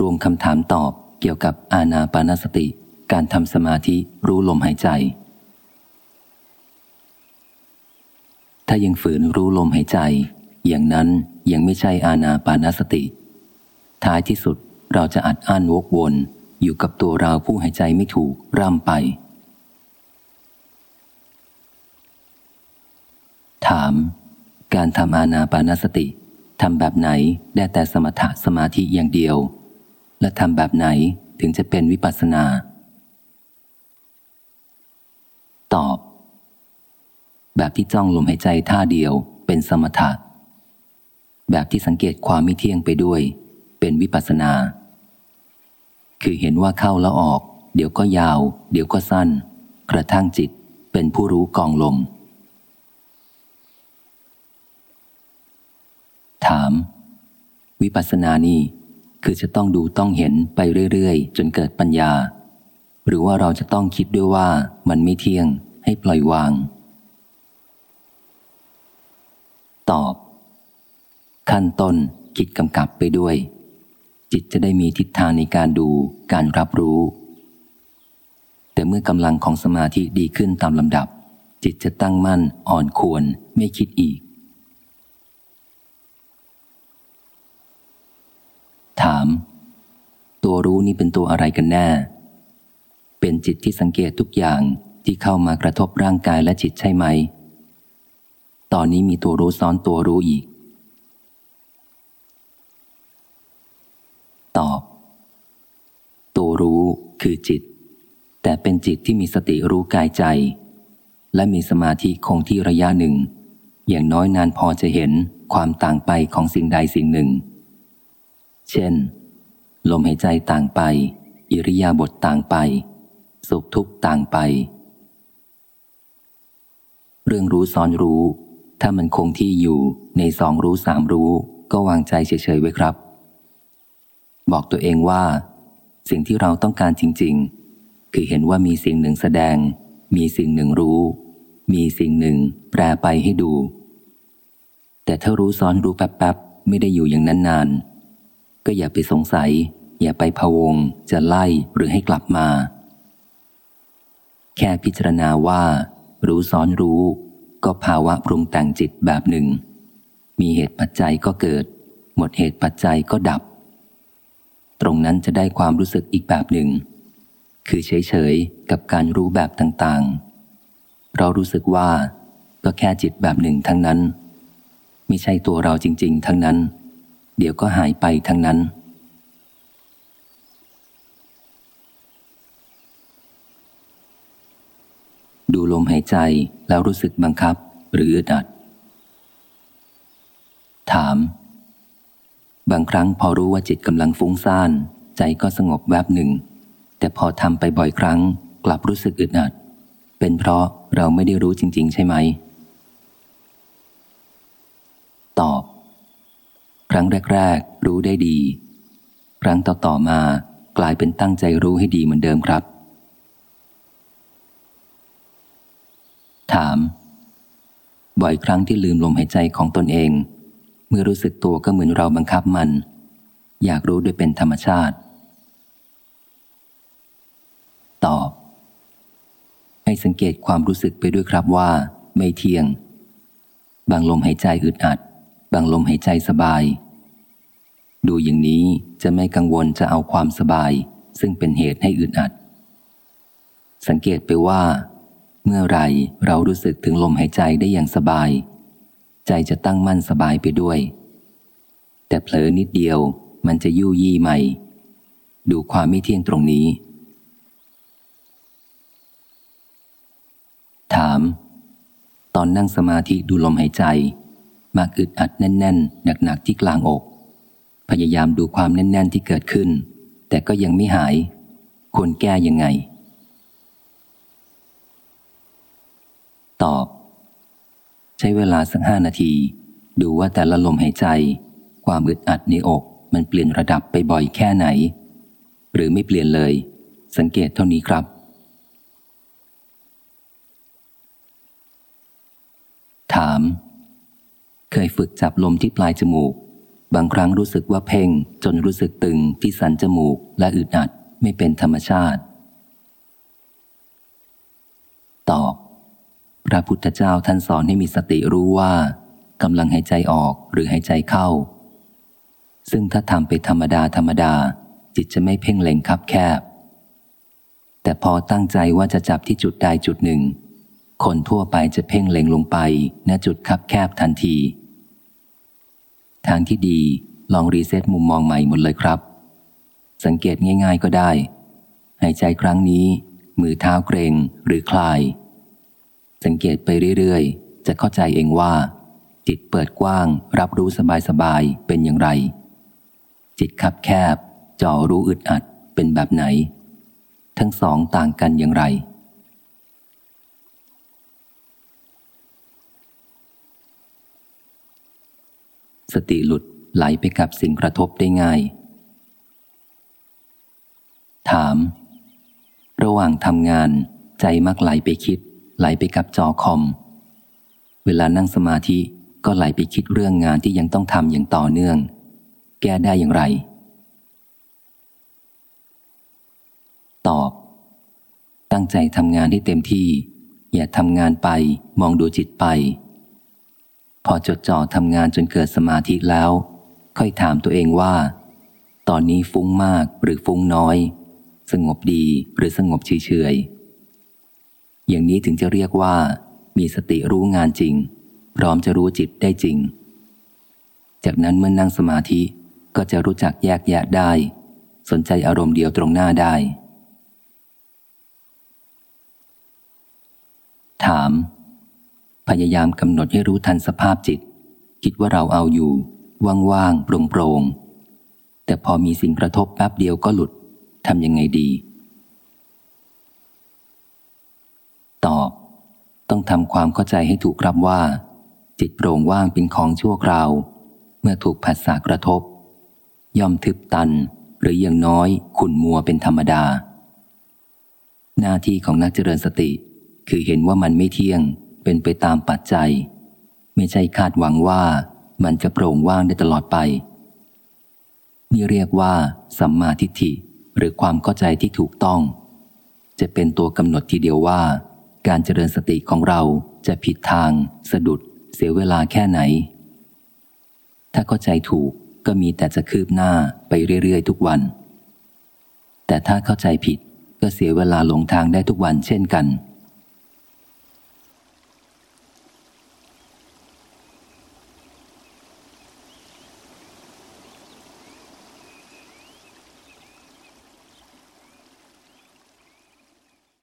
รวมคำถามตอบเกี่ยวกับอาณาปานสติ การทำสมาธิรู้ลมหายใจ ถ้ายังฝืนรู้ลมหายใจ อย่างนั้นยังไม่ใช่อาณาปานสติ ท้ายที่สุดเราจะอัดอั้นวกวนอยู่กับตัวเราผู้หายใจไม่ถูกร่ำไป ถาม การทำอาณาปานสติทำแบบไหนได้แต่สมถะสมาธิอย่างเดียว และทำแบบไหนถึงจะเป็นวิปัสสนา ตอบ แบบที่จ้องลมหายใจท่าเดียวเป็นสมถะ แบบที่สังเกตความไม่เที่ยงไปด้วย เป็นวิปัสสนา คือเห็นว่าเข้าแล้วออก เดี๋ยวก็ยาว เดี๋ยวก็สั้น กระทั่งจิตเป็นผู้รู้กองลม ถาม วิปัสสนานี่ คือจะต้องดูต้องเห็นไปเรื่อยๆ จนเกิดปัญญา หรือว่าเราจะต้องคิดด้วยว่ามันไม่เที่ยงให้ปล่อยวาง ตอบ ขั้นต้นคิดกำกับไปด้วย จิตจะได้มีทิศทางในการดูการรับรู้ แต่เมื่อกำลังของสมาธิดีขึ้นตามลำดับ จิตจะตั้งมั่นอ่อนควรไม่คิดอีกถาม ตัวรู้นี่เป็นตัวอะไรกันแน่ เป็นจิตที่สังเกตทุกอย่างที่เข้ามากระทบร่างกายและจิตใช่ไหม ตอนนี้มีตัวรู้ซ้อนตัวรู้อีก ตอบ ตัวรู้คือจิต แต่เป็นจิตที่มีสติรู้กายใจ และมีสมาธิคงที่ระยะหนึ่ง อย่างน้อยนานพอจะเห็นความต่างไปของสิ่งใดสิ่งหนึ่งเช่น ลมหายใจต่างไป อิริยาบถต่างไป สุขทุกข์ต่างไป เรื่องรู้ซ้อนรู้ ถ้ามันคงที่อยู่ในสองรู้สามรู้ ก็วางใจเฉยๆไว้ครับ บอกตัวเองว่า สิ่งที่เราต้องการจริง ๆ คือเห็นว่ามีสิ่งหนึ่งแสดง มีสิ่งหนึ่งรู้ มีสิ่งหนึ่งแปรไปให้ดู แต่ถ้ารู้ซ้อนรู้แป๊บๆไม่ได้อยู่อย่างนั้นนาน ก็อย่าไปสงสัย อย่าไปพะวง จะไล่หรือให้กลับมา แค่พิจารณาว่า รู้ซ้อนรู้ ก็ภาวะปรุงแต่งจิตแบบหนึ่ง มีเหตุปัจจัยก็เกิด หมดเหตุปัจจัยก็ดับ ตรงนั้นจะได้ความรู้สึกอีกแบบหนึ่ง คือเฉยๆ กับการรู้แบบต่างๆ เรารู้สึกว่า ก็แค่จิตแบบหนึ่งทั้งนั้น ไม่ใช่ตัวเราจริง ๆ ทั้งนั้น เดี๋ยวก็หายไปทั้งนั้น ดูลมหายใจแล้วรู้สึกบังคับหรืออึดอัด ถาม บางครั้งพอรู้ว่าจิตกำลังฟุ้งซ่าน ใจก็สงบแวบหนึ่ง แต่พอทำไปบ่อยครั้ง กลับรู้สึกอึดอัด เป็นเพราะเราไม่ได้รู้จริง ๆ ใช่ไหม ตอบ ครั้งแรก ๆ รู้ได้ดี ครั้งต่อๆมากลายเป็นตั้งใจรู้ให้ดีเหมือนเดิมครับ ถาม บ่อยครั้งที่ลืมลมหายใจของตนเอง เมื่อรู้สึกตัวก็เหมือนเราบังคับมัน อยากรู้ด้วยเป็นธรรมชาติ ตอบ ให้สังเกตความรู้สึกไปด้วยครับว่า ไม่เที่ยง บางลมหายใจอึดอัด บางลมหายใจสบาย ดูอย่างนี้จะไม่กังวลจะเอาความสบาย ซึ่งเป็นเหตุให้อึดอัด สังเกตไปว่า เมื่อไรเรารู้สึกถึงลมหายใจได้อย่างสบาย ใจจะตั้งมั่นสบายไปด้วย แต่เผลอนิดเดียวมันจะยู่ยี่ใหม่ ดูความไม่เที่ยงตรงนี้ ถาม ตอนนั่งสมาธิดูลมหายใจ มาอึดอัดแน่นๆหนักๆที่กลางอก พยายามดูความแน่น ๆที่เกิดขึ้น แต่ก็ยังไม่หาย ควรแก้ยังไง ตอบ ใช้เวลาสักห้านาที ดูว่าแต่ละลมหายใจ ความอึดอัดในอกมันเปลี่ยนระดับไปบ่อยแค่ไหน หรือไม่เปลี่ยนเลย สังเกตเท่านี้ครับถาม เคยฝึกจับลมที่ปลายจมูก บางครั้งรู้สึกว่าเพ่งจนรู้สึกตึงที่สันจมูกและอึดอัดไม่เป็นธรรมชาติ ตอบ พระพุทธเจ้าท่านสอนให้มีสติรู้ว่ากำลังหายใจออกหรือหายใจเข้า ซึ่งถ้าทำไปธรรมดาธรรมดา จิตจะไม่เพ่งเล็งคับแคบ แต่พอตั้งใจว่าจะจับที่จุดใดจุดหนึ่ง คนทั่วไปจะเพ่งเล็งลงไปณจุดคับแคบทันที ทางที่ดีลอง reset มุมมองใหม่หมดเลยครับ สังเกตง่ายๆก็ได้ หายใจครั้งนี้ มือเท้าเกร็งหรือคลาย สังเกตไปเรื่อยๆ จะเข้าใจเองว่า จิตเปิดกว้าง รับรู้สบายๆ เป็นอย่างไร จิตคับแคบจ่อรู้อึดอัดเป็นแบบไหน ทั้งสองต่างกันอย่างไร สติหลุดไหลไปกับสิ่งกระทบได้ง่าย ถาม ระหว่างทำงาน ใจมักไหลไปคิด ไหลไปกับจอคอม เวลานั่งสมาธิก็ไหลไปคิดเรื่องงานที่ยังต้องทำอย่างต่อเนื่อง แก้ได้อย่างไร ตอบ ตั้งใจทำงานให้เต็มที่ อย่าทำงานไปมองดูจิตไป พอจดจ่อทำงานจนเกิดสมาธิแล้ว ค่อยถามตัวเองว่า ตอนนี้ฟุ้งมากหรือฟุ้งน้อย สงบดีหรือสงบเฉยๆอย่างนี้ถึงจะเรียกว่า มีสติรู้งานจริง พร้อมจะรู้จิตได้จริง จากนั้นเมื่อนั่งสมาธิก็จะรู้จักแยกแยะได้ สนใจอารมณ์เดียวตรงหน้าได้ ถาม พยายามกำหนดให้รู้ทันสภาพจิต คิดว่าเราเอาอยู่ ว่างๆโปร่งโปรงแต่พอมีสิ่งกระทบแป๊บเดียวก็หลุดทำยังไงดี ตอบ ต้องทำความเข้าใจให้ถูกครับว่า จิตโปร่งว่างเป็นของชั่วคราว เมื่อถูกผัสสะกระทบ ย่อมทึบตัน หรืออย่างน้อยขุ่นมัวเป็นธรรมดา หน้าที่ของนักเจริญสติ คือเห็นว่ามันไม่เที่ยง เป็นไปตามปัจจัย ไม่ใช่คาดหวังว่ามันจะโปร่งว่างได้ตลอดไป นี่เรียกว่าสัมมาทิฏฐิหรือความเข้าใจที่ถูกต้อง จะเป็นตัวกำหนดทีเดียวว่า การเจริญสติของเราจะผิดทาง สะดุด เสียเวลาแค่ไหน ถ้าเข้าใจถูกก็มีแต่จะคืบหน้าไปเรื่อย ๆ ทุกวัน แต่ถ้าเข้าใจผิดก็เสียเวลาหลงทางได้ทุกวันเช่นกัน